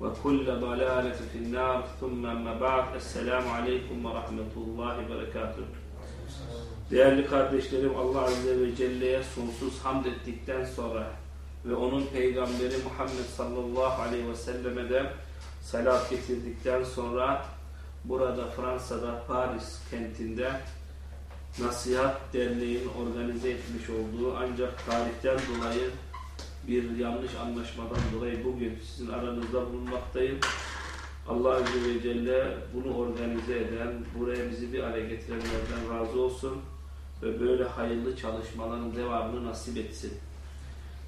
وكل ضلالة في النار ثم أما بعد السلام عليكم ورحمة الله وبركاته Değerli kardeşlerim Allah Azze ve Celle'ye sonsuz hamd ettikten sonra ve onun peygamberi Muhammed sallallahu aleyhi ve selleme de salat getirdikten sonra burada Fransa'da Paris kentinde Nasihat Derneği'nin organize etmiş olduğu ancak tarihten dolayı bir yanlış anlaşmadan dolayı bugün sizin aranızda bulunmaktayım. Allah Azze ve Celle bunu organize eden, buraya bizi bir araya getirenlerden razı olsun ve böyle hayırlı çalışmaların devamını nasip etsin.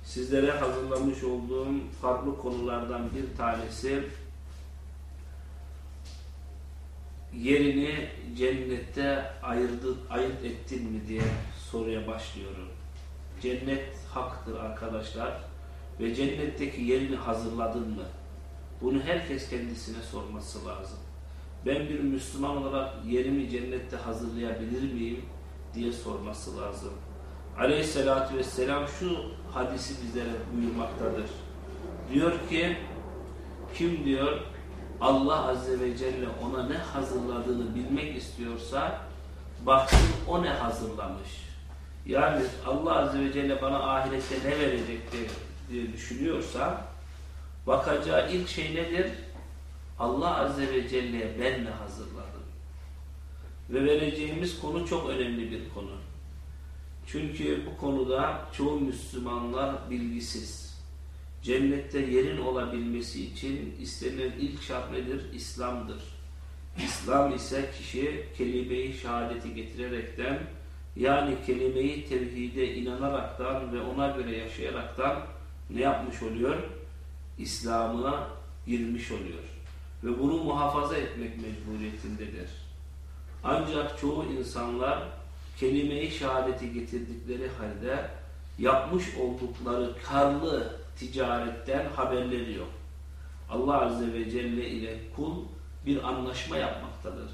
Sizlere hazırlamış olduğum farklı konulardan bir tanesi yerini cennette ayırdı, ayırt ettin mi diye soruya başlıyorum. Cennet haktır arkadaşlar ve cennetteki yerini hazırladın mı? Bunu herkes kendisine sorması lazım. Ben bir Müslüman olarak yerimi cennette hazırlayabilir miyim diye sorması lazım. Aleyhissalatü vesselam şu hadisi bizlere buyurmaktadır. Diyor ki kim diyor Allah Azze ve Celle ona ne hazırladığını bilmek istiyorsa baksın o ne hazırlamış. Yani Allah Azze ve Celle bana ahirette ne verecektir diye düşünüyorsa bakacağı ilk şey nedir? Allah Azze ve Celle'ye ben ne hazırladım? Ve vereceğimiz konu çok önemli bir konu. Çünkü bu konuda çoğu Müslümanlar bilgisiz. Cennette yerin olabilmesi için istenilen ilk şart nedir? İslam'dır. İslam ise kişi kelime-i şehadeti getirerekten yani kelimeyi tevhide inanaraktan ve ona göre yaşayaraktan ne yapmış oluyor? İslam'a girmiş oluyor. Ve bunu muhafaza etmek mecburiyetindedir. Ancak çoğu insanlar kelime-i şehadeti getirdikleri halde yapmış oldukları karlı ticaretten haberleri yok. Allah Azze ve Celle ile kul bir anlaşma yapmaktadır.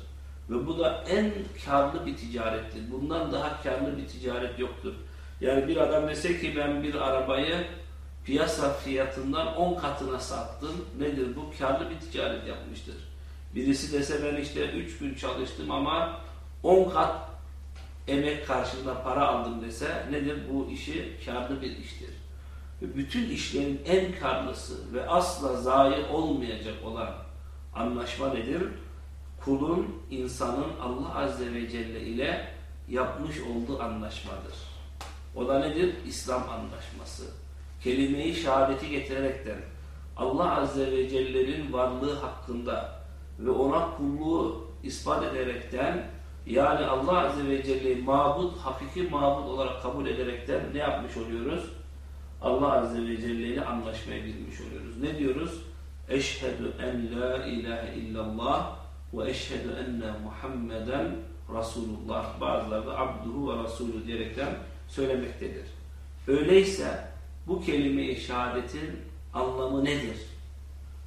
Ve bu da en karlı bir ticarettir. Bundan daha karlı bir ticaret yoktur. Yani bir adam dese ki ben bir arabayı piyasa fiyatından 10 katına sattım. Nedir bu? Karlı bir ticaret yapmıştır. Birisi dese ben işte 3 gün çalıştım ama 10 kat emek karşılığında para aldım dese nedir? Bu işi karlı bir iştir. Ve bütün işlerin en karlısı ve asla zayi olmayacak olan anlaşma nedir? Kulun, insanın Allah Azze ve Celle ile yapmış olduğu anlaşmadır. O da nedir? İslam anlaşması. Kelime-i şehadeti getirerekten Allah Azze ve Celle'nin varlığı hakkında ve ona kulluğu ispat ederekten yani Allah Azze ve Celle'yi mabut, hakiki mabut olarak kabul ederekten ne yapmış oluyoruz? Allah Azze ve Celle ile anlaşmaya girmiş oluyoruz. Ne diyoruz? Eşhedü en la ilahe illallah ve eşhedü enne Muhammeden Resulullah. Bazıları da abduhu ve Resulü diyerekten söylemektedir. Öyleyse bu kelime-i şehadetin anlamı nedir?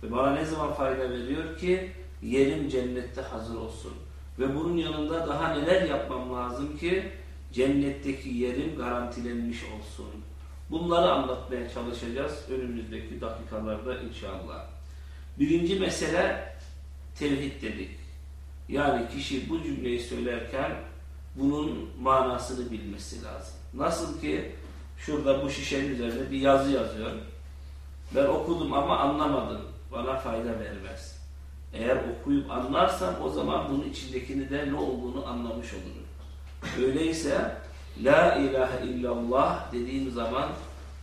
Ve bana ne zaman fayda veriyor ki yerim cennette hazır olsun. Ve bunun yanında daha neler yapmam lazım ki cennetteki yerim garantilenmiş olsun. Bunları anlatmaya çalışacağız önümüzdeki dakikalarda inşallah. Birinci mesele tevhid dedik. Yani kişi bu cümleyi söylerken bunun manasını bilmesi lazım. Nasıl ki şurada bu şişenin üzerinde bir yazı yazıyor. Ben okudum ama anlamadım. Bana fayda vermez. Eğer okuyup anlarsam o zaman bunun içindekini de ne olduğunu anlamış olurum. Öyleyse La ilahe illallah dediğim zaman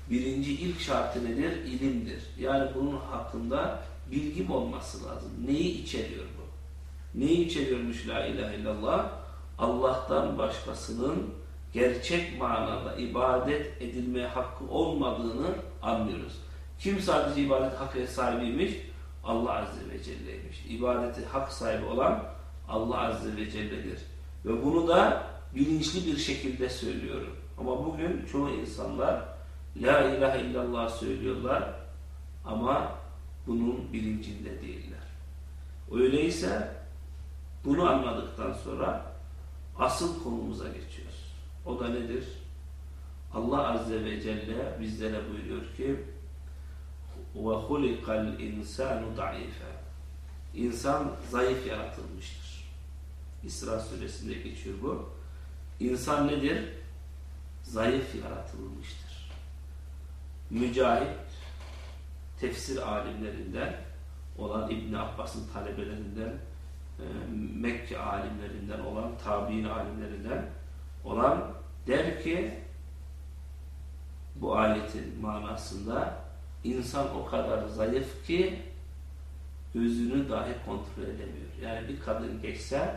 birinci ilk şartı nedir? İlimdir. Yani bunun hakkında bilgim olması lazım. Neyi içeriyor bu? Neyi içeriyormuş La ilahe illallah? Allah'tan başkasının gerçek manada ibadet edilmeye hakkı olmadığını anlıyoruz. Kim sadece ibadet hakkı sahibiymiş? Allah Azze ve Celle'ymiş. İbadeti hak sahibi olan Allah Azze ve Celle'dir. Ve bunu da bilinçli bir şekilde söylüyorum. Ama bugün çoğu insanlar La ilahe illallah söylüyorlar ama bunun bilincinde değiller. Öyleyse bunu anladıktan sonra asıl konumuza geçiyoruz. O da nedir? Allah Azze ve Celle bizlere buyuruyor ki وَخُلِقَ الْاِنْسَانُ ضَعِيفًا İnsan zayıf yaratılmıştır. İsra suresinde geçiyor bu. İnsan nedir? Zayıf yaratılmıştır. Mücahit, tefsir alimlerinden olan İbn Abbas'ın talebelerinden, e, Mekke alimlerinden olan, tabi'in alimlerinden olan der ki bu ayetin manasında insan o kadar zayıf ki gözünü dahi kontrol edemiyor. Yani bir kadın geçse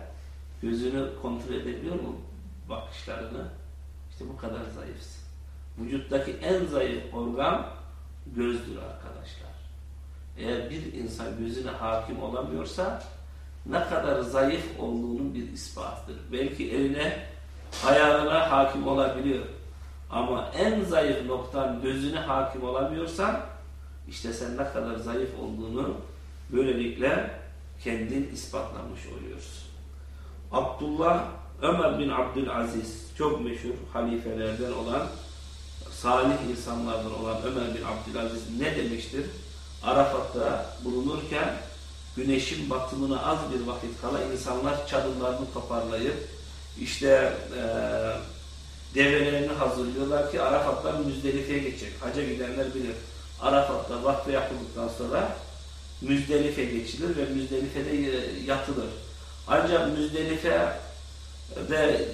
gözünü kontrol edebiliyor mu bakışlarını? İşte bu kadar zayıfsın. Vücuttaki en zayıf organ gözdür arkadaşlar. Eğer bir insan gözüne hakim olamıyorsa ne kadar zayıf olduğunun bir ispatıdır. Belki eline, ayağına hakim olabiliyor. Ama en zayıf noktan gözüne hakim olamıyorsan işte sen ne kadar zayıf olduğunu böylelikle kendin ispatlamış oluyorsun. Abdullah Ömer bin Abdülaziz çok meşhur halifelerden olan salih insanlardan olan Ömer bin Abdülaziz ne demiştir? Arafat'ta bulunurken güneşin batımına az bir vakit kala insanlar çadırlarını toparlayıp işte e, develerini hazırlıyorlar ki Arafat'tan Müzdelife'ye geçecek. Haca gidenler bilir. Arafat'ta vakti yapıldıktan sonra Müzdelife geçilir ve Müzdelife'de yatılır. Ancak Müzdelife ve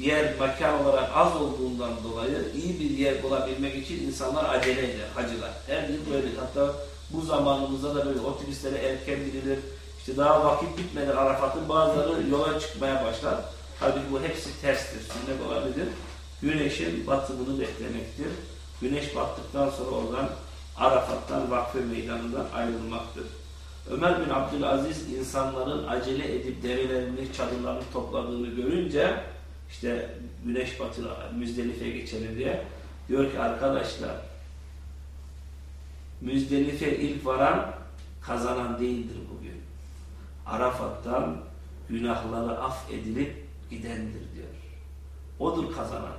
yer mekan olarak az olduğundan dolayı iyi bir yer bulabilmek için insanlar acele eder, hacılar. Her yıl böyle. Hatta bu zamanımızda da böyle otobüslere erken gidilir. İşte daha vakit bitmeden Arafat'ın bazıları yola çıkmaya başlar. Tabii bu hepsi terstir, sünnet olabilir. Güneşin batımını beklemektir. Güneş battıktan sonra oradan Arafat'tan vakfe meydanından ayrılmaktır. Ömer bin Abdülaziz insanların acele edip develerini, çadırlarını topladığını görünce işte güneş batına Müzdelife'ye geçelim diye diyor ki arkadaşlar Müzdelife ilk varan kazanan değildir bugün. Arafat'tan günahları af edilip gidendir diyor. Odur kazanan.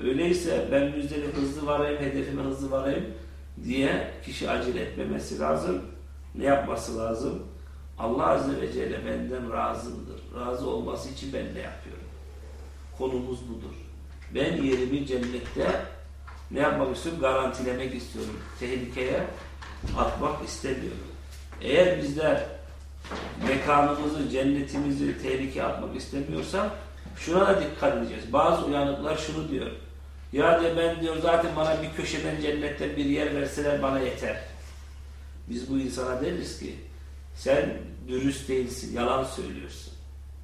Öyleyse ben Müzdelife hızlı varayım, hedefime hızlı varayım diye kişi acele etmemesi lazım. Ne yapması lazım? Allah Azze ve Celle benden razıdır. Razı olması için ben ne yapıyorum? Konumuz budur. Ben yerimi cennette ne yapmak istiyorum? Garantilemek istiyorum. Tehlikeye atmak istemiyorum. Eğer bizler mekanımızı, cennetimizi tehlikeye atmak istemiyorsak şuna da dikkat edeceğiz. Bazı uyanıklar şunu diyor. Ya diyor ben diyor zaten bana bir köşeden cennetten bir yer verseler bana yeter. Biz bu insana deriz ki sen dürüst değilsin, yalan söylüyorsun.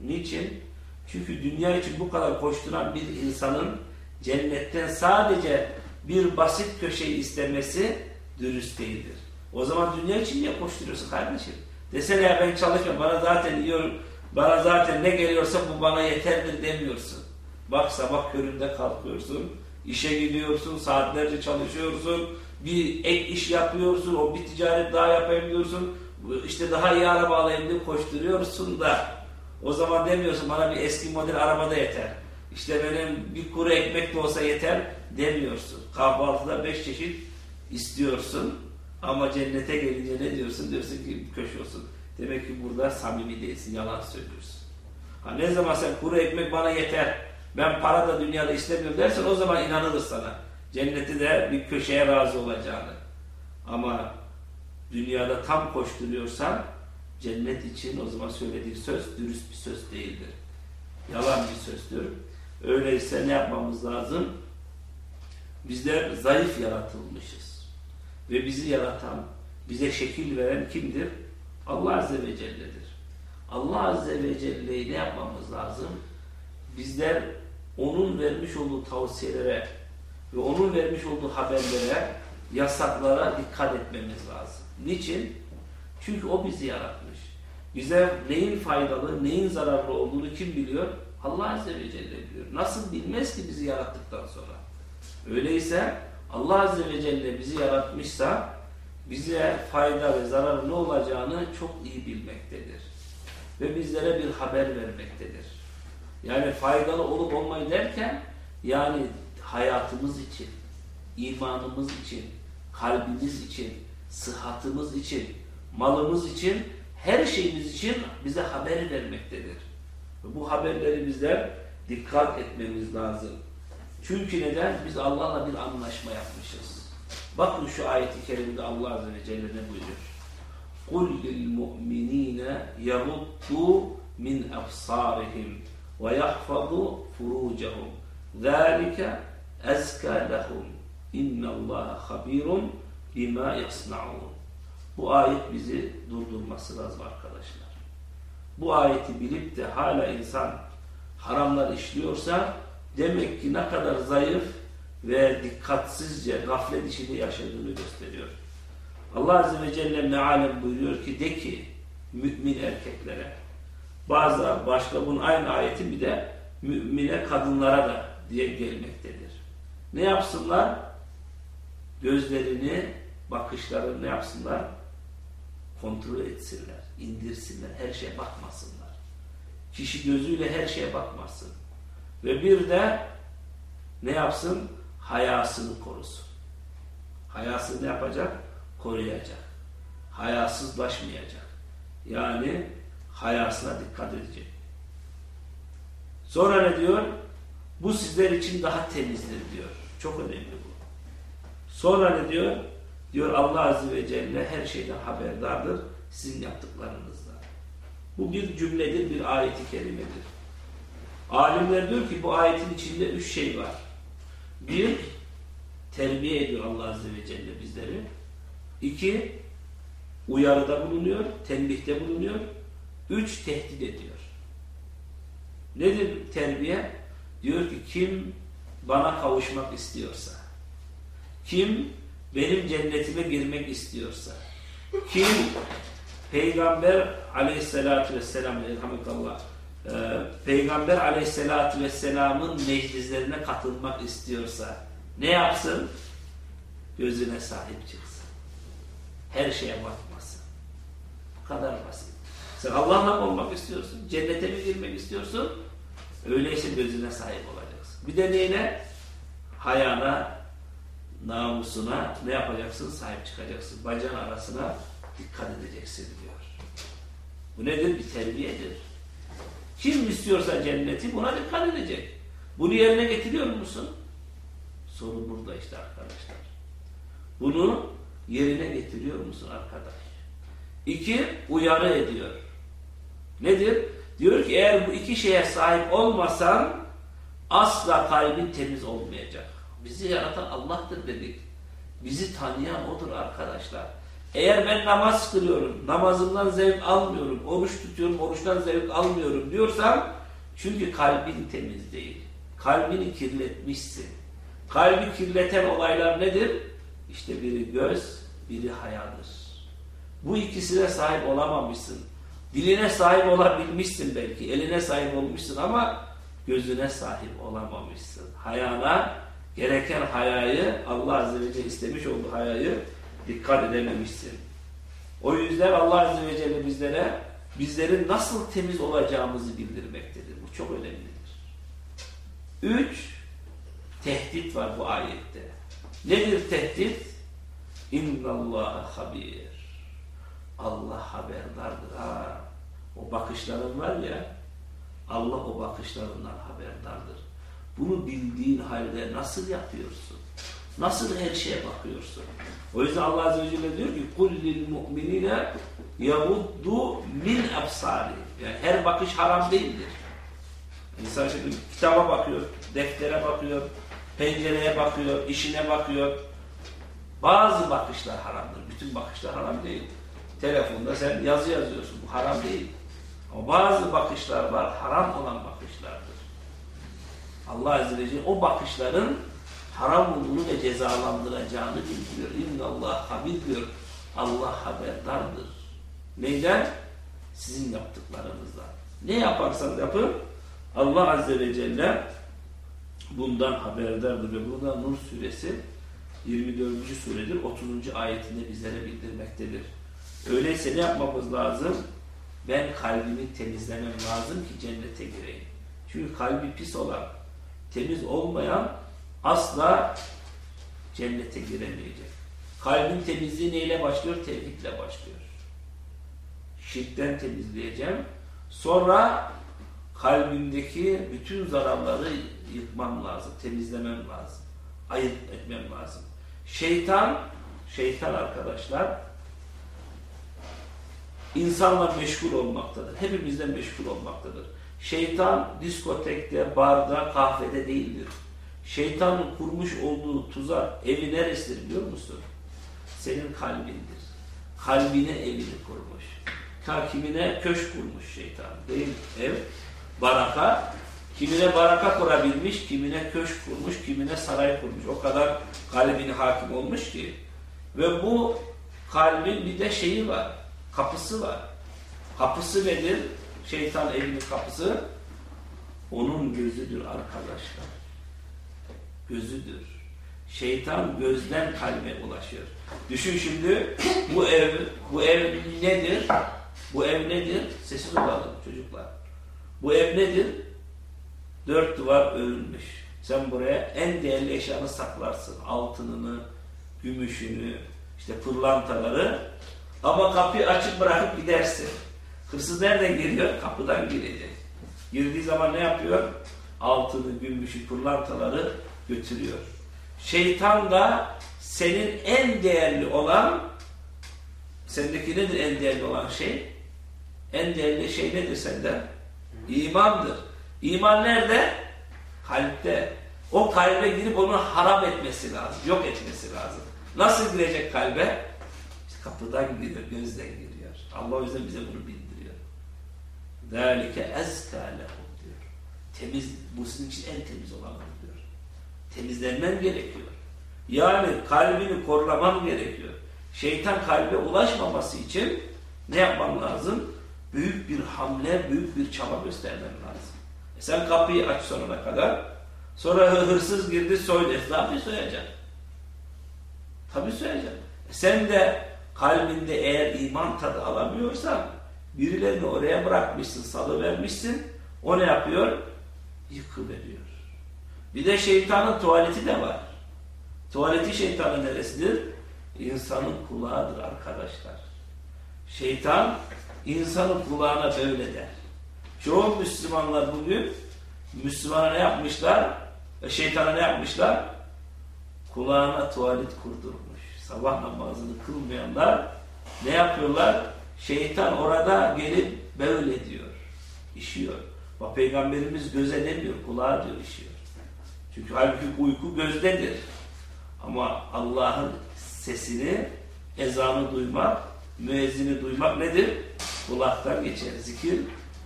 Niçin? Çünkü dünya için bu kadar koşturan bir insanın cennetten sadece bir basit köşeyi istemesi dürüst değildir. O zaman dünya için niye koşturuyorsun kardeşim? Desene ya ben çalışmıyorum, bana zaten yiyor, bana zaten ne geliyorsa bu bana yeterdir demiyorsun. Bak sabah köründe kalkıyorsun, işe gidiyorsun, saatlerce çalışıyorsun, bir ek iş yapıyorsun, o bir ticaret daha yapayım diyorsun, işte daha iyi araba alayım diye koşturuyorsun da O zaman demiyorsun bana bir eski model arabada yeter. İşte benim bir kuru ekmek de olsa yeter demiyorsun. Kahvaltıda beş çeşit istiyorsun. Ama cennete gelince ne diyorsun? Diyorsun ki köş olsun. Demek ki burada samimi değilsin, yalan söylüyorsun. Ha ne zaman sen kuru ekmek bana yeter, ben para da dünyada istemiyorum dersen o zaman inanılır sana. Cenneti de bir köşeye razı olacağını. Ama dünyada tam koşturuyorsan cennet için o zaman söylediği söz dürüst bir söz değildir. Yalan bir sözdür. Öyleyse ne yapmamız lazım? Bizler zayıf yaratılmışız. Ve bizi yaratan, bize şekil veren kimdir? Allah Azze ve Celle'dir. Allah Azze ve Celle'yi ne yapmamız lazım? Bizler onun vermiş olduğu tavsiyelere ve onun vermiş olduğu haberlere, yasaklara dikkat etmemiz lazım. Niçin? Çünkü o bizi yaratmış. Bize neyin faydalı, neyin zararlı olduğunu kim biliyor? Allah Azze ve Celle biliyor. Nasıl bilmez ki bizi yarattıktan sonra? Öyleyse Allah Azze ve Celle bizi yaratmışsa bize fayda ve zararı ne olacağını çok iyi bilmektedir. Ve bizlere bir haber vermektedir. Yani faydalı olup olmayı derken yani hayatımız için, imanımız için, kalbimiz için, sıhhatımız için, malımız için, her şeyimiz için bize haber vermektedir. Bu haberleri bizler dikkat etmemiz lazım. Çünkü neden? Biz Allah'la bir anlaşma yapmışız. Bakın şu ayeti kerimede Allah Azze ve Celle ne buyuruyor? قُلْ لِلْمُؤْمِنِينَ يَغُضُّوا مِنْ أَبْصَارِهِمْ وَيَحْفَظُوا فُرُوجَهُمْ ذَٰلِكَ اَزْكَى لَهُمْ اِنَّ اللّٰهَ خَب۪يرٌ بِمَا يَصْنَعُونَ Bu ayet bizi durdurması lazım arkadaşlar. Bu ayeti bilip de hala insan haramlar işliyorsa demek ki ne kadar zayıf ve dikkatsizce gaflet içinde yaşadığını gösteriyor. Allah Azze ve Celle mealen buyuruyor ki de ki mümin erkeklere bazı başka bunun aynı ayeti bir de mümine kadınlara da diye gelmektedir. Ne yapsınlar? Gözlerini, bakışlarını ne yapsınlar? Kontrol etsinler, indirsinler, her şeye bakmasınlar. Kişi gözüyle her şeye bakmasın. Ve bir de ne yapsın? Hayasını korusun. Hayasını ne yapacak? Koruyacak. Hayasızlaşmayacak. Yani hayasına dikkat edecek. Sonra ne diyor? Bu sizler için daha temizdir diyor. Çok önemli bu. Sonra ne diyor? Diyor Allah Azze ve Celle her şeyden haberdardır sizin yaptıklarınızdan. Bu bir cümledir, bir ayeti kerimedir. Alimler diyor ki bu ayetin içinde üç şey var. Bir, terbiye ediyor Allah Azze ve Celle bizleri. İki, uyarıda bulunuyor, tembihte bulunuyor. Üç, tehdit ediyor. Nedir terbiye? Diyor ki kim bana kavuşmak istiyorsa, kim benim cennetime girmek istiyorsa, kim Peygamber aleyhissalatü vesselam elhamdülillah e, Peygamber aleyhissalatü vesselamın meclislerine katılmak istiyorsa ne yapsın? Gözüne sahip çıksın. Her şeye bakmasın. Bu kadar basit. Sen Allah'la olmak istiyorsun? Cennete mi girmek istiyorsun? Öyleyse gözüne sahip olacaksın. Bir de neyine? Hayana, namusuna ne yapacaksın? Sahip çıkacaksın. Bacağın arasına dikkat edeceksin diyor. Bu nedir? Bir terbiyedir. Kim istiyorsa cenneti buna dikkat edecek. Bunu yerine getiriyor musun? Soru burada işte arkadaşlar. Bunu yerine getiriyor musun arkadaş? İki, uyarı ediyor. Nedir? Diyor ki eğer bu iki şeye sahip olmasan asla kalbin temiz olmayacak. Bizi yaratan Allah'tır dedik. Bizi tanıyan odur arkadaşlar. Eğer ben namaz kılıyorum, namazımdan zevk almıyorum, oruç tutuyorum, oruçtan zevk almıyorum diyorsam çünkü kalbin temiz değil. Kalbini kirletmişsin. Kalbi kirleten olaylar nedir? İşte biri göz, biri hayadır. Bu ikisine sahip olamamışsın. Diline sahip olabilmişsin belki, eline sahip olmuşsun ama gözüne sahip olamamışsın. Hayana gereken hayayı Allah Azze ve Celle istemiş olduğu hayayı dikkat edememişsin. O yüzden Allah Azze ve Celle bizlere bizlerin nasıl temiz olacağımızı bildirmektedir. Bu çok önemlidir. Üç, tehdit var bu ayette. Nedir tehdit? İnnallâhe habir. Allah haberdardır. Ha, o bakışların var ya, Allah o bakışlarından haberdardır. Bunu bildiğin halde nasıl yapıyorsun? Nasıl her şeye bakıyorsun? O yüzden Allah Azze ve Celle diyor ki قُلْ لِلْمُؤْمِنِينَ يَغُدُّ min absari. Yani her bakış haram değildir. İnsan şimdi kitaba bakıyor, deftere bakıyor, pencereye bakıyor, işine bakıyor. Bazı bakışlar haramdır. Bütün bakışlar haram değil. Telefonda sen yazı yazıyorsun. Bu haram değil. Ama bazı bakışlar var. Haram olan bakışlardır. Allah Azze ve Celle o bakışların haram olduğunu ve cezalandıracağını bildiriyor. İnna Allah habir diyor. Allah haberdardır. Neyden? Sizin yaptıklarınızdan. Ne yaparsanız yapın Allah Azze ve Celle bundan haberdardır ve burada Nur suresi 24. suredir. 30. ayetinde bizlere bildirmektedir. Öyleyse ne yapmamız lazım? Ben kalbimi temizlemem lazım ki cennete gireyim. Çünkü kalbi pis olan, temiz olmayan asla cennete giremeyecek. Kalbin temizliği neyle başlıyor? Tevhidle başlıyor. Şirkten temizleyeceğim. Sonra kalbimdeki bütün zararları yıkmam lazım, temizlemem lazım. Ayırt etmem lazım. Şeytan, şeytan arkadaşlar insanla meşgul olmaktadır. Hepimizden meşgul olmaktadır. Şeytan diskotekte, barda, kahvede değildir. Şeytanın kurmuş olduğu tuzak evi neresidir biliyor musun? Senin kalbindir. Kalbine evini kurmuş. Ta kimine köşk kurmuş şeytan. Değil ev, baraka. Kimine baraka kurabilmiş, kimine köşk kurmuş, kimine saray kurmuş. O kadar kalbine hakim olmuş ki. Ve bu kalbin bir de şeyi var, kapısı var. Kapısı nedir? Şeytan evinin kapısı. Onun gözüdür arkadaşlar gözüdür. Şeytan gözden kalbe ulaşıyor. Düşün şimdi bu ev bu ev nedir? Bu ev nedir? Sessiz olalım çocuklar. Bu ev nedir? Dört duvar örülmüş. Sen buraya en değerli eşyanı saklarsın. Altınını, gümüşünü, işte pırlantaları. Ama kapıyı açık bırakıp gidersin. Hırsız nereden giriyor? Kapıdan girecek. Girdiği zaman ne yapıyor? Altını, gümüşü, pırlantaları götürüyor. Şeytan da senin en değerli olan sendeki nedir en değerli olan şey? En değerli şey nedir sende? İmandır. İman nerede? Kalpte. O kalbe girip onu haram etmesi lazım. Yok etmesi lazım. Nasıl girecek kalbe? İşte kapıdan giriyor, gözden giriyor. Allah o yüzden bize bunu bildiriyor. ذَٰلِكَ اَزْكَى لَهُمْ diyor. Temiz, bu sizin için en temiz olan temizlenmen gerekiyor. Yani kalbini koruman gerekiyor. Şeytan kalbe ulaşmaması için ne yapman lazım? Büyük bir hamle, büyük bir çaba göstermen lazım. E sen kapıyı aç sonuna kadar. Sonra hırsız girdi soydu. E tabi soyacaksın. Tabi soyacaksın. E sen de kalbinde eğer iman tadı alamıyorsan birilerini oraya bırakmışsın, salıvermişsin. O ne yapıyor? Yıkıveriyor. Bir de şeytanın tuvaleti de var. Tuvaleti şeytanın neresidir? İnsanın kulağıdır arkadaşlar. Şeytan insanın kulağına böyle der. Çoğu Müslümanlar bugün Müslümana ne yapmışlar? E, şeytana ne yapmışlar? Kulağına tuvalet kurdurmuş. Sabah namazını kılmayanlar ne yapıyorlar? Şeytan orada gelip böyle diyor. İşiyor. Peygamberimiz göze demiyor, kulağa diyor işiyor. Çünkü halbuki uyku gözdedir. Ama Allah'ın sesini, ezanı duymak, müezzini duymak nedir? Kulaktan geçer. Zikir,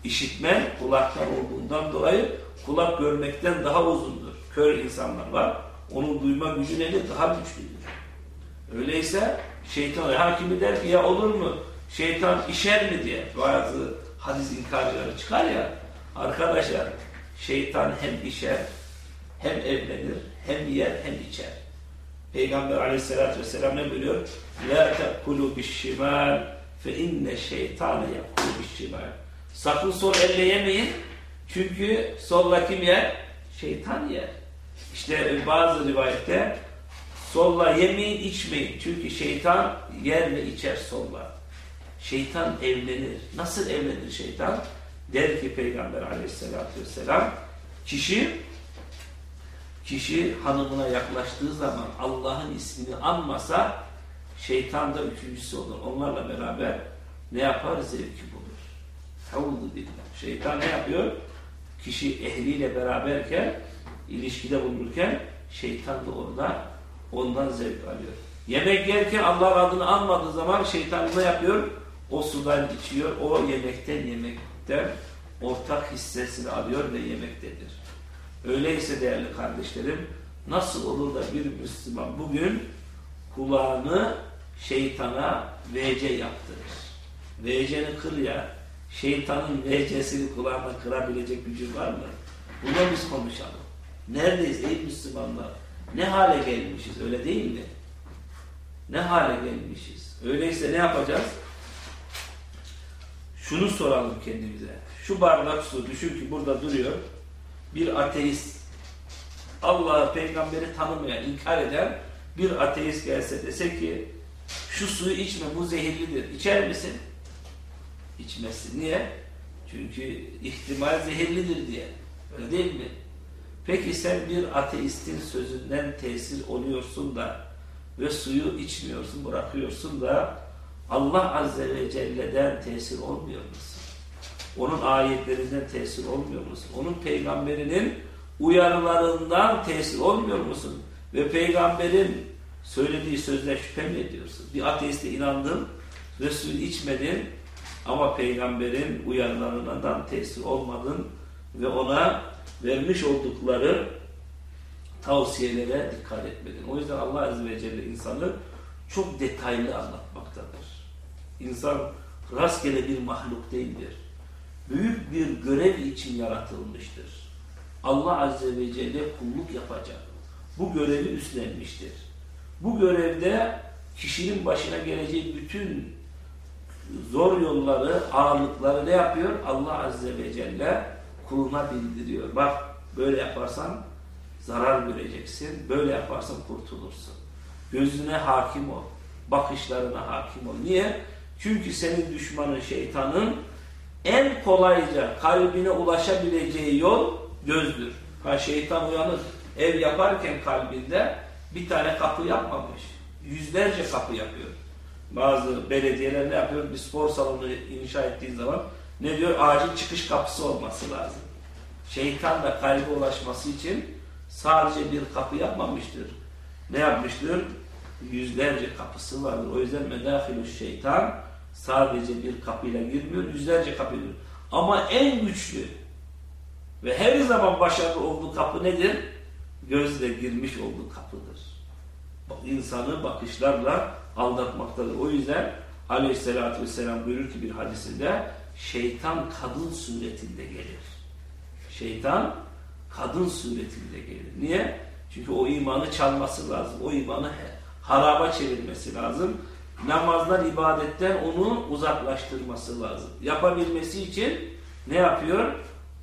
işitme kulaktan olduğundan dolayı kulak görmekten daha uzundur. Kör insanlar var. Onun duyma gücü nedir? Daha güçlüdür. Öyleyse şeytan hakimi der ki ya olur mu? Şeytan işer mi diye bazı hadis inkarcıları çıkar ya. Arkadaşlar şeytan hem işer hem evlenir, hem yer, hem içer. Peygamber aleyhissalatü vesselam ne buyuruyor? Te'kulu bişşimal Fe inne şeytane yakulu bişşimal. Sakın sol elle yemeyin. Çünkü solla kim yer? Şeytan yer. İşte bazı rivayette solla yemeyin içmeyin. Çünkü şeytan yer ve içer solla. Şeytan evlenir. Nasıl evlenir şeytan? Der ki Peygamber aleyhissalatü vesselam kişi kişi hanımına yaklaştığı zaman Allah'ın ismini anmasa şeytan da üçüncüsü olur. Onlarla beraber ne yapar? Zevki bulur. Havlu billah. Şeytan ne yapıyor? Kişi ehliyle beraberken, ilişkide bulunurken şeytan da orada ondan zevk alıyor. Yemek yerken Allah'ın adını anmadığı zaman şeytan ne yapıyor? O sudan içiyor, o yemekten yemekten ortak hissesini alıyor ve yemektedir. Öyleyse değerli kardeşlerim, nasıl olur da bir Müslüman bugün kulağını şeytana VC yaptırır. VC'ni kır ya, şeytanın VC'sini kulağına kırabilecek gücü var mı? Buna biz konuşalım. Neredeyiz ey Müslümanlar? Ne hale gelmişiz öyle değil mi? Ne hale gelmişiz? Öyleyse ne yapacağız? Şunu soralım kendimize. Şu bardak su düşün ki burada duruyor. Bir ateist Allah'ı peygamberi tanımayan, inkar eden bir ateist gelse dese ki şu suyu içme bu zehirlidir. İçer misin? İçmezsin. Niye? Çünkü ihtimal zehirlidir diye. Öyle değil mi? Peki sen bir ateistin sözünden tesir oluyorsun da ve suyu içmiyorsun, bırakıyorsun da Allah Azze ve Celle'den tesir olmuyor musun? Onun ayetlerinden tesir olmuyor musun? Onun peygamberinin uyarılarından tesir olmuyor musun? Ve peygamberin söylediği sözler şüphe mi ediyorsun? Bir ateiste inandın ve suyu içmedin ama peygamberin uyarılarından tesir olmadın ve ona vermiş oldukları tavsiyelere dikkat etmedin. O yüzden Allah Azze ve Celle insanı çok detaylı anlatmaktadır. İnsan rastgele bir mahluk değildir. Büyük bir görev için yaratılmıştır. Allah Azze ve Celle kulluk yapacak. Bu görevi üstlenmiştir. Bu görevde kişinin başına geleceği bütün zor yolları, ağırlıkları ne yapıyor? Allah Azze ve Celle kuluna bildiriyor. Bak böyle yaparsan zarar göreceksin, böyle yaparsan kurtulursun. Gözüne hakim ol, bakışlarına hakim ol. Niye? Çünkü senin düşmanın şeytanın en kolayca kalbine ulaşabileceği yol gözdür. Ha şeytan uyanır. Ev yaparken kalbinde bir tane kapı yapmamış. Yüzlerce kapı yapıyor. Bazı belediyeler ne yapıyor? Bir spor salonu inşa ettiği zaman ne diyor? Acil çıkış kapısı olması lazım. Şeytan da kalbe ulaşması için sadece bir kapı yapmamıştır. Ne yapmıştır? Yüzlerce kapısı vardır. O yüzden medahilü şeytan sadece bir kapıyla girmiyor, yüzlerce kapı giriyor. Ama en güçlü ve her zaman başarılı olduğu kapı nedir? Gözle girmiş olduğu kapıdır. İnsanı bakışlarla aldatmaktadır. O yüzden aleyhissalatü vesselam buyurur ki bir hadisinde şeytan kadın suretinde gelir. Şeytan kadın suretinde gelir. Niye? Çünkü o imanı çalması lazım. O imanı haraba çevirmesi lazım. Namazdan, ibadetten onu uzaklaştırması lazım. Yapabilmesi için ne yapıyor?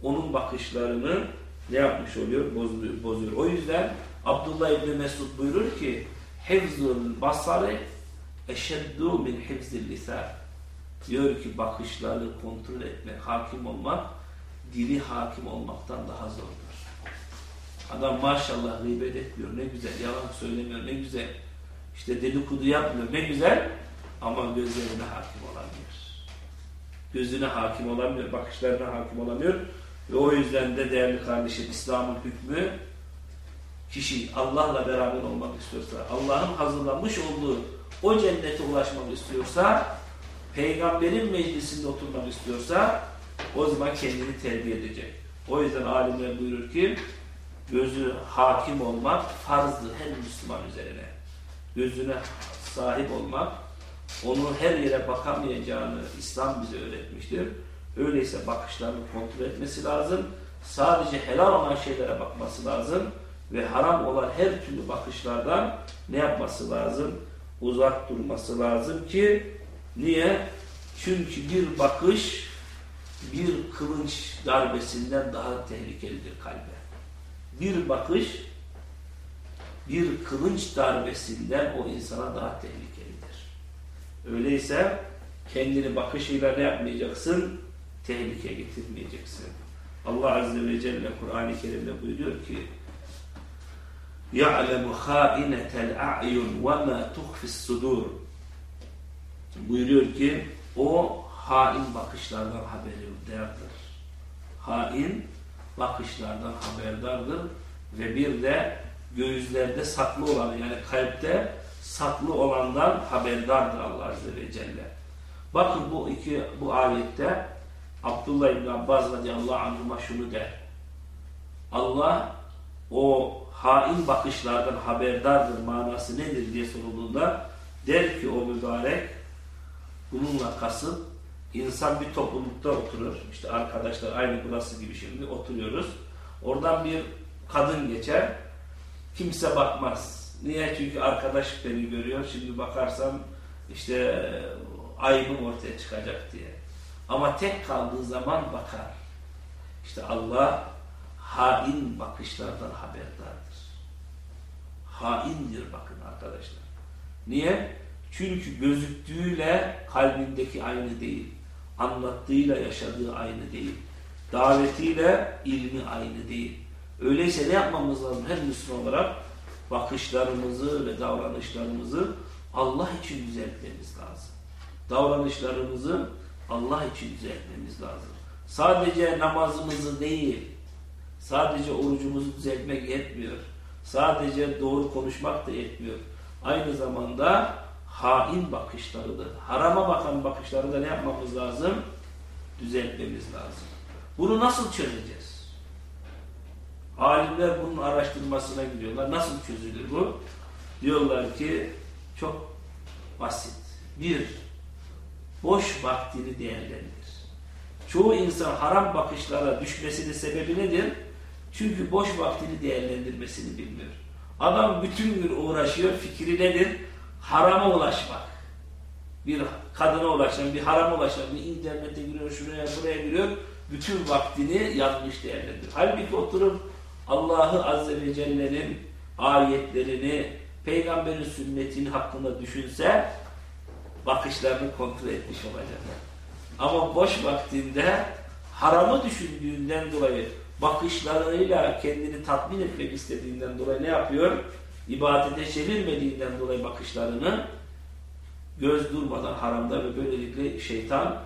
Onun bakışlarını ne yapmış oluyor? Bozuyor. O yüzden Abdullah İbni Mesud buyurur ki Hevzul basarı eşeddu min hevzil lisan. Diyor ki bakışları kontrol etmek, hakim olmak, dili hakim olmaktan daha zordur. Adam maşallah gıybet etmiyor, ne güzel, yalan söylemiyor, ne güzel. İşte dedikodu yapmıyor, ne güzel ama gözlerine hakim olamıyor. Gözüne hakim olamıyor, bakışlarına hakim olamıyor. Ve o yüzden de değerli kardeşim İslam'ın hükmü kişi Allah'la beraber olmak istiyorsa, Allah'ın hazırlamış olduğu o cennete ulaşmak istiyorsa, peygamberin meclisinde oturmak istiyorsa o zaman kendini terbiye edecek. O yüzden alimler buyurur ki gözü hakim olmak farzdır her Müslüman üzerine. Gözüne sahip olmak, onun her yere bakamayacağını İslam bize öğretmiştir. Öyleyse bakışlarını kontrol etmesi lazım. Sadece helal olan şeylere bakması lazım. Ve haram olan her türlü bakışlardan ne yapması lazım? Uzak durması lazım ki niye? Çünkü bir bakış bir kılınç darbesinden daha tehlikelidir kalbe. Bir bakış bir kılınç darbesinden o insana daha tehlikelidir. Öyleyse kendini bakışıyla ne yapmayacaksın? Tehlike getirmeyeceksin. Allah Azze ve Celle Kur'an-ı Kerim'de buyuruyor ki يَعْلَمُ خَائِنَةَ الْاَعْيُنْ وَمَا تُخْفِ السُّدُورِ buyuruyor ki o hain bakışlardan haberdardır. Hain bakışlardan haberdardır ve bir de göğüslerde saklı olan yani kalpte saklı olandan haberdardır Allah Azze ve Celle. Bakın bu iki bu ayette Abdullah İbn Abbas radıyallahu anhuma şunu der. Allah o hain bakışlardan haberdardır manası nedir diye sorulduğunda der ki o mübarek bununla kasıt insan bir toplulukta oturur. İşte arkadaşlar aynı burası gibi şimdi oturuyoruz. Oradan bir kadın geçer. Kimse bakmaz. Niye? Çünkü arkadaş beni görüyor. Şimdi bakarsam işte ayıbım ortaya çıkacak diye. Ama tek kaldığı zaman bakar. İşte Allah hain bakışlardan haberdardır. Haindir bakın arkadaşlar. Niye? Çünkü gözüktüğüyle kalbindeki aynı değil. Anlattığıyla yaşadığı aynı değil. Davetiyle ilmi aynı değil. Öyleyse ne yapmamız lazım her Müslüman olarak? Bakışlarımızı ve davranışlarımızı Allah için düzeltmemiz lazım. Davranışlarımızı Allah için düzeltmemiz lazım. Sadece namazımızı değil, sadece orucumuzu düzeltmek yetmiyor. Sadece doğru konuşmak da yetmiyor. Aynı zamanda hain bakışları da, harama bakan bakışları da ne yapmamız lazım? Düzeltmemiz lazım. Bunu nasıl çözeceğiz? Alimler bunun araştırmasına gidiyorlar. Nasıl çözülür bu? Diyorlar ki çok basit. Bir, boş vaktini değerlendir. Çoğu insan haram bakışlara düşmesinin sebebi nedir? Çünkü boş vaktini değerlendirmesini bilmiyor. Adam bütün gün uğraşıyor, fikri nedir? Harama ulaşmak. Bir kadına ulaşan, bir harama ulaşan, bir internete giriyor, şuraya, buraya giriyor. Bütün vaktini yanlış değerlendiriyor. Halbuki oturup Allah'ı Azze ve Celle'nin ayetlerini, peygamberin sünnetini hakkında düşünse bakışlarını kontrol etmiş olacak. Ama boş vaktinde haramı düşündüğünden dolayı bakışlarıyla kendini tatmin etmek istediğinden dolayı ne yapıyor? İbadete çevirmediğinden dolayı bakışlarını göz durmadan haramda ve böylelikle şeytan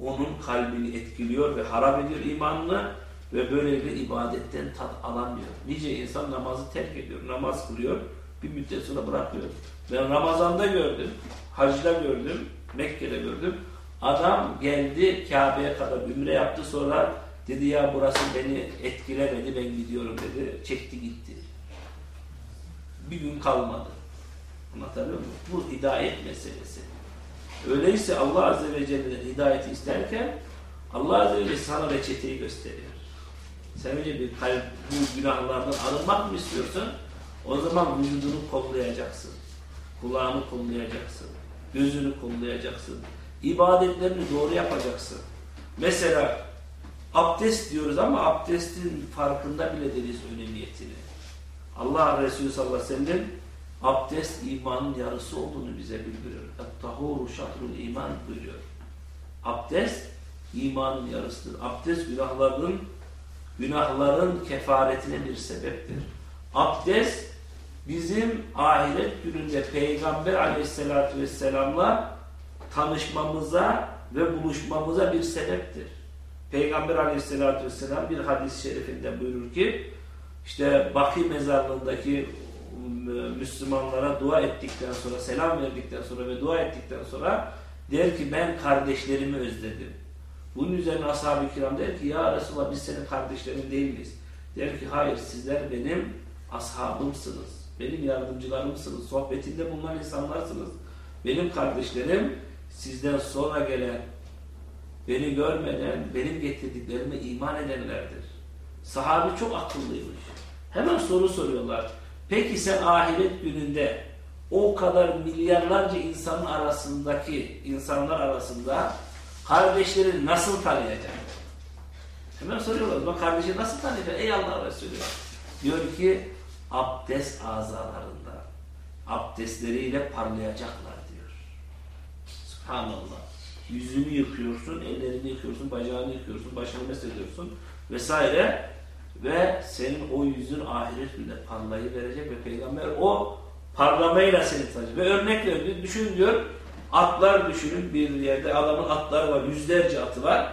onun kalbini etkiliyor ve harap ediyor imanını ve böylelikle ibadetten tat alamıyor. Nice insan namazı terk ediyor, namaz kılıyor, bir müddet sonra bırakıyor. Ben Ramazan'da gördüm, hacda gördüm, Mekke'de gördüm. Adam geldi Kabe'ye kadar ümre yaptı sonra dedi ya burası beni etkilemedi ben gidiyorum dedi. Çekti gitti. Bir gün kalmadı. Anlatabiliyor muyum? Bu hidayet meselesi. Öyleyse Allah Azze ve Celle'den hidayeti isterken Allah Azze ve Celle sana reçeteyi gösteriyor. Sen önce bir kalp, bu günahlardan arınmak mı istiyorsun? O zaman vücudunu kollayacaksın. Kulağını kollayacaksın. Gözünü kollayacaksın. İbadetlerini doğru yapacaksın. Mesela abdest diyoruz ama abdestin farkında bile değiliz önemiyetini. Allah Resulü sallallahu aleyhi ve sellem abdest imanın yarısı olduğunu bize bildiriyor. Tahuru şatrul iman buyuruyor. Abdest imanın yarısıdır. Abdest günahların günahların kefaretine bir sebeptir. Abdest bizim ahiret gününde Peygamber aleyhissalatü vesselamla tanışmamıza ve buluşmamıza bir sebeptir. Peygamber aleyhissalatü vesselam bir hadis-i şerifinde buyurur ki işte Baki mezarlığındaki Müslümanlara dua ettikten sonra, selam verdikten sonra ve dua ettikten sonra der ki ben kardeşlerimi özledim. Bunun üzerine ashab-ı kiram der ki ya Resulallah biz senin kardeşlerin değil miyiz? Der ki hayır sizler benim ashabımsınız. Benim yardımcılarımsınız. Sohbetinde bulunan insanlarsınız. Benim kardeşlerim sizden sonra gelen beni görmeden benim getirdiklerime iman edenlerdir. Sahabi çok akıllıymış. Hemen soru soruyorlar. Peki sen ahiret gününde o kadar milyarlarca insanın arasındaki insanlar arasında Kardeşleri nasıl tanıyacak? Hemen soruyorlar. Bak kardeşi nasıl tanıyacak? Ey Allah Resulü. Diyor ki abdest azalarında abdestleriyle parlayacaklar diyor. Subhanallah. Yüzünü yıkıyorsun, ellerini yıkıyorsun, bacağını yıkıyorsun, başını meslediyorsun vesaire ve senin o yüzün ahiret günde parlayı verecek ve peygamber o parlamayla seni tanıyacak. Ve örnek veriyor. Düşün diyor atlar düşünün bir yerde adamın atları var yüzlerce atı var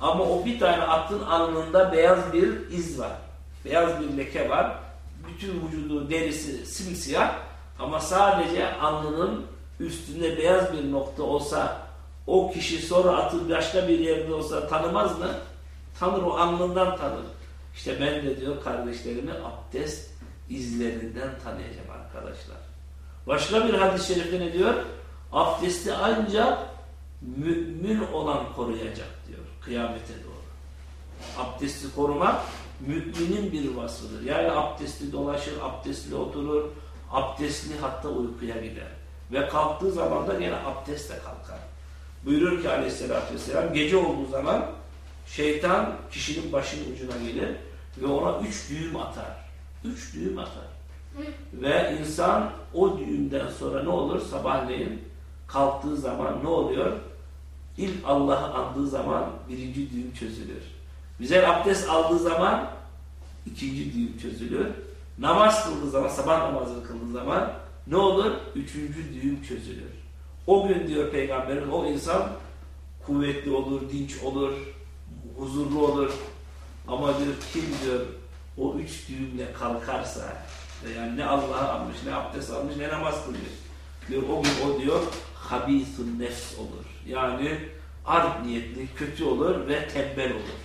ama o bir tane atın alnında beyaz bir iz var. Beyaz bir leke var. Bütün vücudu derisi simsiyah ama sadece alnının üstünde beyaz bir nokta olsa o kişi sonra atı başka bir yerde olsa tanımaz mı? Tanır o alnından tanır. İşte ben de diyor kardeşlerimi abdest izlerinden tanıyacağım arkadaşlar. Başka bir hadis-i şerifte ne diyor? Abdesti ancak mümin olan koruyacak diyor kıyamete doğru. Abdesti korumak müminin bir vasfıdır. Yani abdestli dolaşır, abdestli oturur, abdestli hatta uykuya gider. Ve kalktığı zaman da yine abdestle kalkar. Buyurur ki aleyhissalatü vesselam gece olduğu zaman şeytan kişinin başının ucuna gelir ve ona üç düğüm atar. Üç düğüm atar. Ve insan o düğümden sonra ne olur? Sabahleyin kalktığı zaman ne oluyor? İlk Allah'ı andığı zaman birinci düğüm çözülür. Güzel abdest aldığı zaman ikinci düğüm çözülür. Namaz kıldığı zaman, sabah namazını kıldığı zaman ne olur? Üçüncü düğüm çözülür. O gün diyor Peygamberimiz o insan kuvvetli olur, dinç olur, huzurlu olur. Ama diyor kim diyor o üç düğümle kalkarsa yani ne Allah'ı almış, ne abdest almış, ne namaz kılmış. Diyor o gün o diyor habisun nefs olur. Yani art niyetli, kötü olur ve tembel olur.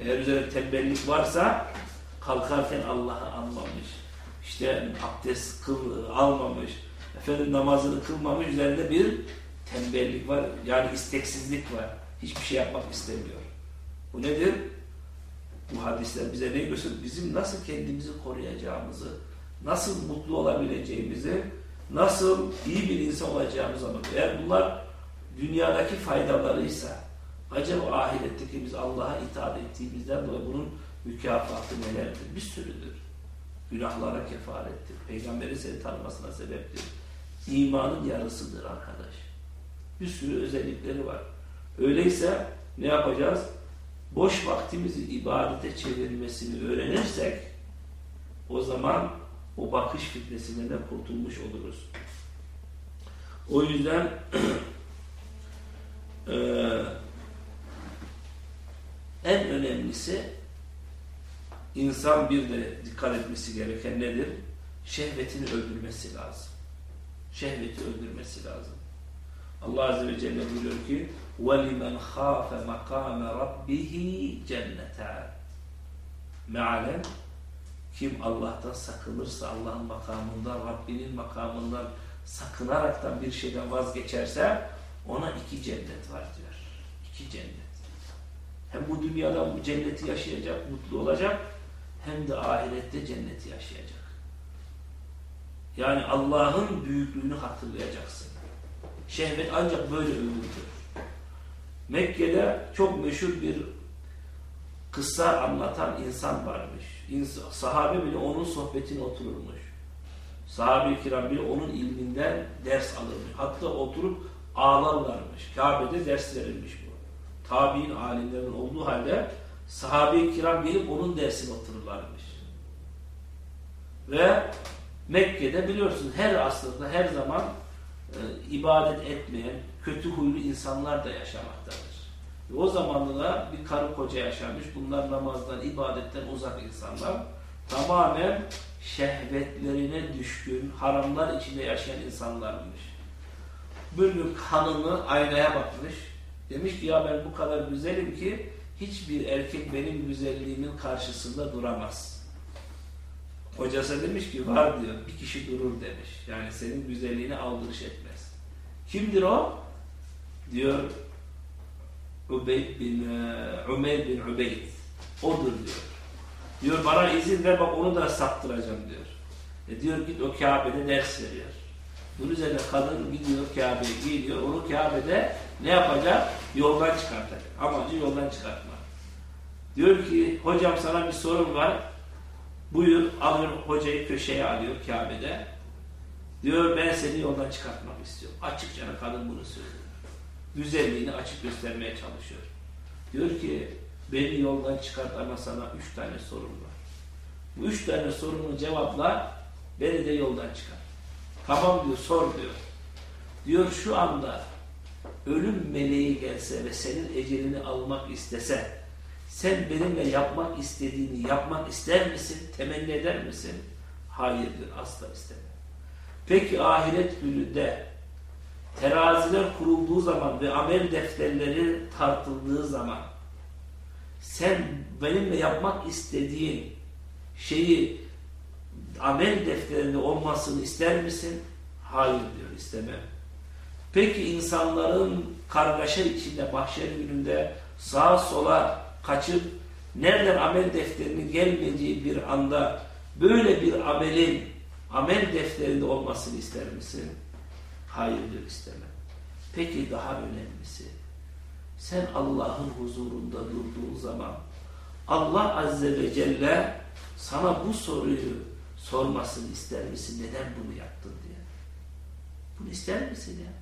Eğer üzerinde tembellik varsa kalkarken Allah'ı anmamış. İşte abdest kıl, almamış. Efendim namazını kılmamış. Üzerinde bir tembellik var. Yani isteksizlik var. Hiçbir şey yapmak istemiyor. Bu nedir? Bu hadisler bize ne gösteriyor? Bizim nasıl kendimizi koruyacağımızı, nasıl mutlu olabileceğimizi, nasıl iyi bir insan olacağımızı anlatıyor. Eğer bunlar dünyadaki faydalarıysa, acaba ahiretteki biz Allah'a itaat ettiğimizden dolayı bunun mükafatı nelerdir? Bir sürüdür. Günahlara kefarettir. Peygamberi seni tanımasına sebeptir. İmanın yarısıdır arkadaş. Bir sürü özellikleri var. Öyleyse ne yapacağız? Boş vaktimizi ibadete çevirmesini öğrenirsek o zaman o bakış fitnesinden de kurtulmuş oluruz. O yüzden e, en önemlisi insan bir de dikkat etmesi gereken nedir? Şehvetini öldürmesi lazım. Şehveti öldürmesi lazım. Allah Azze ve Celle buyuruyor ki وَلِمَنْ خَافَ مَقَامَ رَبِّهِ جَنَّتَانِ Mealen kim Allah'tan sakınırsa Allah'ın makamından, Rabbinin makamından sakınaraktan bir şeyden vazgeçerse ona iki cennet var diyor. İki cennet. Hem bu dünyada bu cenneti yaşayacak, mutlu olacak hem de ahirette cenneti yaşayacak. Yani Allah'ın büyüklüğünü hatırlayacaksın. Şehvet ancak böyle öldürülür. Mekke'de çok meşhur bir kıssa anlatan insan varmış. İnsan, sahabe bile onun sohbetine otururmuş. Sahabe-i kiram bile onun ilminden ders alırmış. Hatta oturup ağlarlarmış. Kabe'de ders verilmiş bu. Tabi'in alimlerinin olduğu halde sahabe-i kiram gelip onun dersine otururlarmış. Ve Mekke'de biliyorsunuz her asırda her zaman e, ibadet etmeyen kötü huylu insanlar da yaşamaktadır. O zamanında bir karı koca yaşamış. Bunlar namazdan, ibadetten uzak insanlar. Tamamen şehvetlerine düşkün, haramlar içinde yaşayan insanlarmış. Bir gün hanımı aynaya bakmış. Demiş ki ya ben bu kadar güzelim ki hiçbir erkek benim güzelliğimin karşısında duramaz. Hocası demiş ki var diyor bir kişi durur demiş. Yani senin güzelliğine aldırış etmez. Kimdir o? Diyor Ubeyd bin e, Umeyr bin Ubeyd. Odur diyor. Diyor bana izin ver bak onu da saptıracağım diyor. E diyor git o Kabe'de ders veriyor. Bunun üzerine kadın gidiyor Kabe'ye gidiyor. Onu Kabe'de ne yapacak? Yoldan çıkartacak. Amacı yoldan çıkartma. Diyor ki hocam sana bir sorun var. Buyur alıyor hocayı köşeye alıyor Kabe'de. Diyor ben seni yoldan çıkartmak istiyorum. Açıkça kadın bunu söylüyor. Güzelliğini açık göstermeye çalışıyor. Diyor ki beni yoldan çıkart ama sana üç tane sorun var. Bu üç tane sorunu cevapla beni de yoldan çıkar. Tamam diyor sor diyor. Diyor şu anda ölüm meleği gelse ve senin ecelini almak istese sen benimle yapmak istediğini yapmak ister misin? Temenni eder misin? Hayırdır asla istemem. Peki ahiret gününde teraziler kurulduğu zaman ve amel defterleri tartıldığı zaman sen benimle yapmak istediğin şeyi amel defterinde olmasını ister misin? Hayır diyor istemem. Peki insanların kargaşa içinde mahşer gününde sağa sola kaçıp nereden amel defterinin gelmediği bir anda böyle bir amelin amel defterinde olmasını ister misin? Hayır diyor istemem. Peki daha önemlisi sen Allah'ın huzurunda durduğun zaman Allah Azze ve Celle sana bu soruyu sormasını ister misin? Neden bunu yaptın diye. Bunu ister misin ya?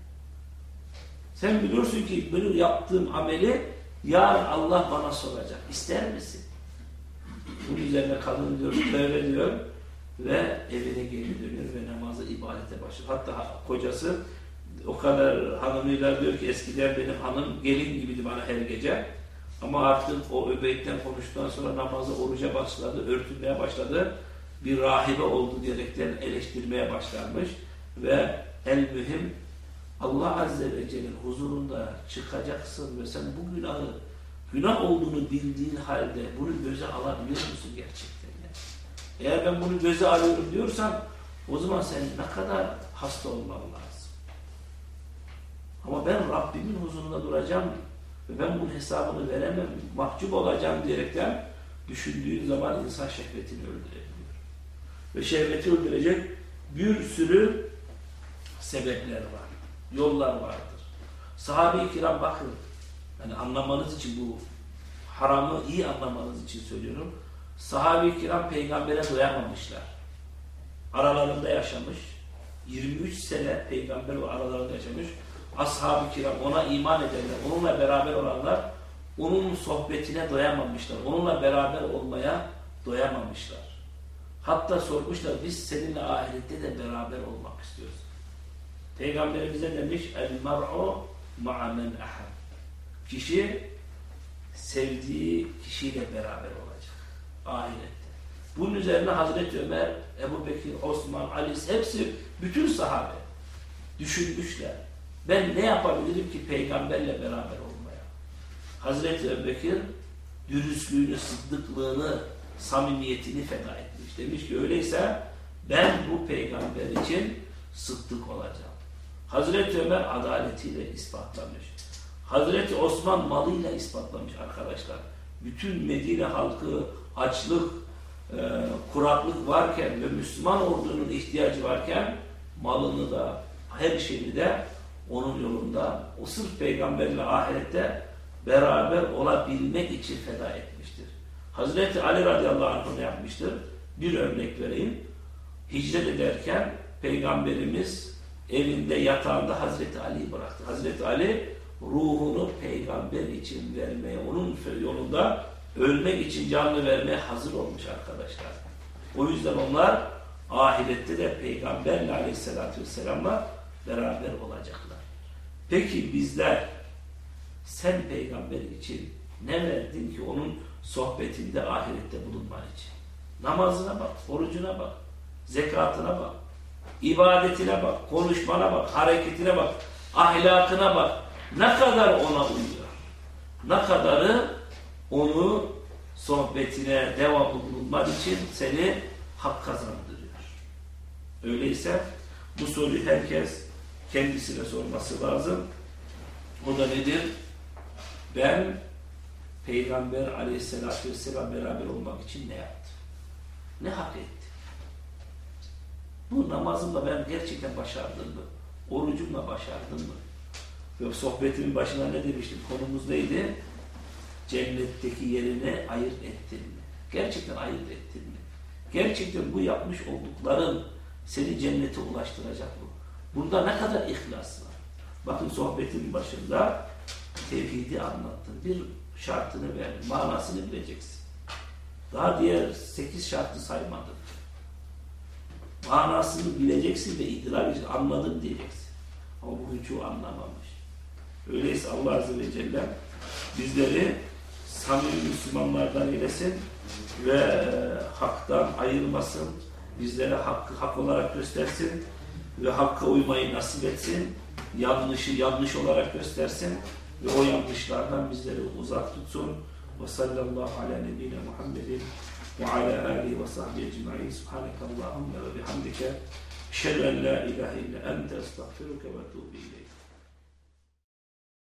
Sen biliyorsun ki benim yaptığım ameli yarın Allah bana soracak. İster misin? Bunun üzerine kadın diyor, tövbe diyor ve evine geri dönüyor ve namazı ibadete başlıyor. Hatta kocası o kadar hanımıyla diyor ki eskiden benim hanım gelin gibiydi bana her gece. Ama artık o öbeytten konuştuktan sonra namazı oruca başladı, örtülmeye başladı. Bir rahibe oldu diyerekten eleştirmeye başlanmış. Ve el mühim Allah Azze ve Celle'nin huzurunda çıkacaksın ve sen bu günahı günah olduğunu bildiğin halde bunu göze alabiliyor musun gerçekten? Eğer ben bunu göze alıyorum diyorsan o zaman sen ne kadar hasta olman lazım. Ama ben Rabbimin huzurunda duracağım ve ben bunun hesabını veremem, mahcup olacağım diyerekten düşündüğün zaman insan şehvetini öldürebiliyor. Ve şehveti öldürecek bir sürü sebepler var, yollar vardır. Sahabe-i kiram bakın, yani anlamanız için bu haramı iyi anlamanız için söylüyorum. Sahabe-i kiram peygambere doyamamışlar. Aralarında yaşamış. 23 sene peygamber aralarında yaşamış. Ashab-ı kiram ona iman edenler, onunla beraber olanlar onun sohbetine doyamamışlar. Onunla beraber olmaya doyamamışlar. Hatta sormuşlar biz seninle ahirette de beraber olmak istiyoruz. Peygamberimize demiş el mar'u ma'a men ahad. Kişi sevdiği kişiyle beraber Ahirette. Bunun üzerine Hazreti Ömer, Ebu Bekir, Osman, Ali hepsi bütün sahabe düşünmüşler. Ben ne yapabilirim ki peygamberle beraber olmaya? Hazreti Ebu Bekir dürüstlüğünü, sıddıklığını, samimiyetini feda etmiş. Demiş ki öyleyse ben bu peygamber için sıddık olacağım. Hazreti Ömer adaletiyle ispatlamış. Hazreti Osman malıyla ispatlamış arkadaşlar. Bütün Medine halkı açlık, e, kuraklık varken ve Müslüman ordunun ihtiyacı varken malını da her şeyini de onun yolunda o sırf peygamberle ahirette beraber olabilmek için feda etmiştir. Hazreti Ali radıyallahu anh yapmıştır? Bir örnek vereyim. Hicret ederken peygamberimiz evinde yatağında Hazreti Ali'yi bıraktı. Hazreti Ali ruhunu peygamber için vermeye, onun yolunda ölmek için canlı vermeye hazır olmuş arkadaşlar. O yüzden onlar ahirette de peygamberle aleyhissalatü vesselamla beraber olacaklar. Peki bizler sen peygamber için ne verdin ki onun sohbetinde ahirette bulunman için? Namazına bak, orucuna bak, zekatına bak, ibadetine bak, konuşmana bak, hareketine bak, ahlakına bak. Ne kadar ona uyuyor? Ne kadarı onu sohbetine devamlı bulunmak için seni hak kazandırıyor. Öyleyse bu soruyu herkes kendisine sorması lazım. O da nedir? Ben Peygamber aleyhissalatü vesselam beraber olmak için ne yaptım? Ne hak ettim? Bu namazımla ben gerçekten başardım mı? Orucumla başardım mı? Ve sohbetimin başına ne demiştim? Konumuz neydi? Cennetteki yerini ayırt ettin mi? Gerçekten ayırt ettin mi? Gerçekten bu yapmış oldukların seni cennete ulaştıracak mı? Bunda ne kadar ihlas var? Bakın sohbetin başında tevhidi anlattım. Bir şartını verdim. Manasını bileceksin. Daha diğer sekiz şartı saymadım. Manasını bileceksin ve idrak edeceksin. Anladım diyeceksin. Ama bugün çoğu anlamamış. Öyleyse Allah Azze ve Celle bizleri samimi Müslümanlardan eylesin ve e, haktan ayırmasın. Bizlere hakkı hak olarak göstersin ve hakka uymayı nasip etsin. Yanlışı yanlış olarak göstersin ve o yanlışlardan bizleri uzak tutsun. Ve sallallahu ala nebine Muhammedin ve ala alihi ve sahbihi ecma'in. Subhaneke ve bihamdike. Eşhedü en la ilahe illa ente estağfiruke ve tuğbi.